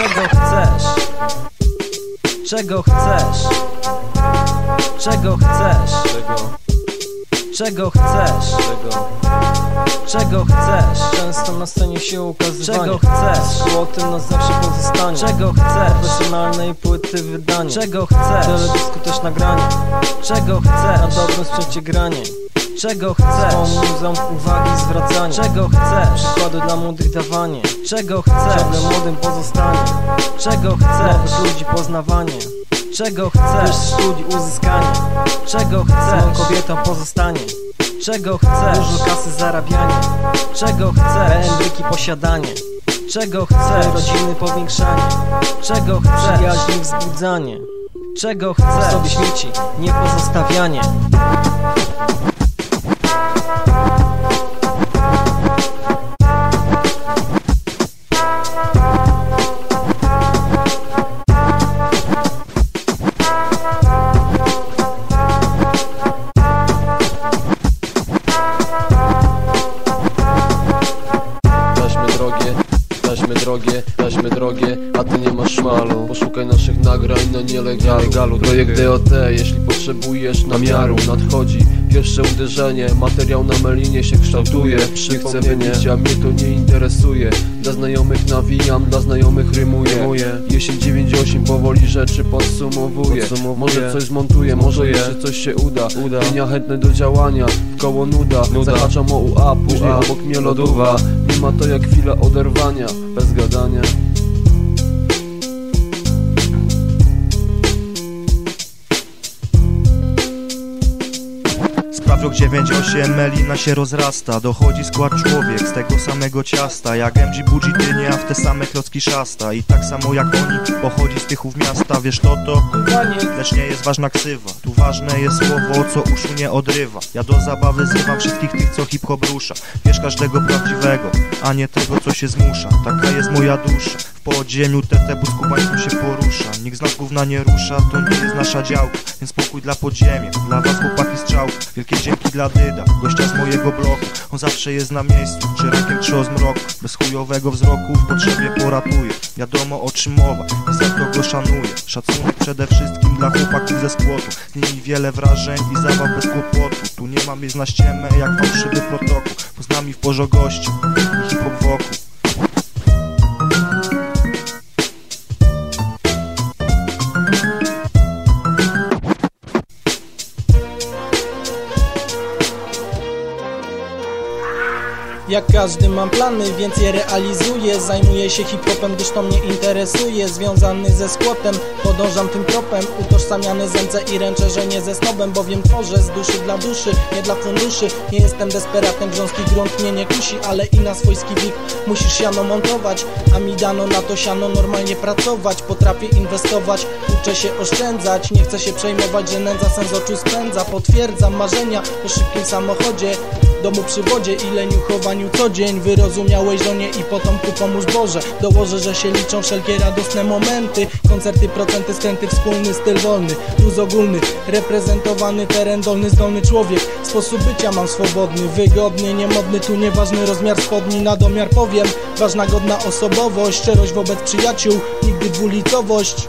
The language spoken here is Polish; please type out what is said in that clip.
Czego chcesz? Czego chcesz? Czego chcesz? Czego? Czego chcesz? Czego? Czego chcesz? Często na scenie się ukazywanie Czego chcesz? Złotem nas zawsze pozostanie Czego chcesz? Profesjonalnej płyty wydanie Czego chcesz? Teledysku też nagranie Czego Na chcesz? dobrym sprzęcie granie Czego chcesz? muzą uwagi zwracanie Czego chcesz? Przykłady dla młodych dawanie Czego chcesz? młodym pozostanie Czego chcesz? ludzi poznawanie Czego chcesz? Ludzi uzyskanie Czego chcesz? kobietą pozostanie Czego chcesz? Dużo kasy zarabianie Czego chcesz? Bębryki posiadanie Czego chcesz? rodziny powiększanie Czego chcesz? Przyjaźni wzbudzanie Czego Po sobie chcesz? śmieci nie pozostawianie taśmy drogie, taśmy drogie, a ty nie masz szmalu. Poszukaj naszych nagrań na nielegalu. Projekt DOT, jeśli potrzebujesz namiaru Nadchodzi pierwsze uderzenie, materiał na melinie się kształtuje. Nie chcę wynić, a mnie to nie interesuje. Dla znajomych nawijam, dla znajomych rymuję. Jesień 98 powoli rzeczy podsumowuje Może coś zmontuję, może jeszcze coś się uda. Linia chętny do działania, w koło nuda. Zahaczam o UA, później obok mnie lodowa ma to jak chwila oderwania, bez gadania Sprawdziok 9-8, melina się rozrasta. Dochodzi skład człowiek z tego samego ciasta. Jak MG budzi dynie, a w te same klocki szasta. I tak samo jak oni, pochodzi z tychów miasta. Wiesz to to, lecz nie jest ważna ksywa. Tu ważne jest słowo, co uszu nie odrywa. Ja do zabawy zrywam wszystkich tych, co hip-hop rusza. Wiesz każdego prawdziwego, a nie tego, co się zmusza. Taka jest moja dusza w podziemiu TT bóz kubańcem się porusza. Nikt z nas gówna nie rusza, to nie jest nasza działka. Więc spokój dla podziemia, dla was chłopaki strzałka. Wielkie dzięki dla Dyda, gościa z mojego bloku. On zawsze jest na miejscu, czy rankiem, czy o zmroku Bez chujowego wzroku w potrzebie poratuje. Wiadomo o czym mowa i za to go szanuję Szacunek przede wszystkim dla chłopaków ze skłotu. Z nimi wiele wrażeń i zabaw bez kłopotu. Tu nie ma miejsc na ściemę jak fałszywy protokół. Bo z nami w porze gości i hip-hop wokół Jak każdy mam plany, więc je realizuję. Zajmuję się hip-hopem, gdyż to mnie interesuje. Związany ze skłotem, podążam tym tropem. Utożsamiany z MC i ręczę, że nie ze snobem Bowiem tworzę z duszy dla duszy, nie dla funduszy. Nie jestem desperatem, grząski grunt mnie nie kusi Ale i na swojski wik musisz siano montować. A mi dano na to siano normalnie pracować. Potrafię inwestować, uczę się oszczędzać. Nie chcę się przejmować, że nędza sens oczu spędza. Potwierdzam marzenia o szybkim samochodzie Domu przy wodzie i leniuchowaniu co dzień. Wyrozumiałej żonie i potomku pomóż Boże. Dołożę, że się liczą wszelkie radosne momenty. Koncerty, procenty, skręty, wspólny styl wolny. Luz ogólny, reprezentowany teren dolny, zdolny człowiek. Sposób bycia mam swobodny, wygodny, niemodny. Tu nieważny rozmiar spodni, na domiar powiem. Ważna, godna osobowość, szczerość wobec przyjaciół. Nigdy dwulicowość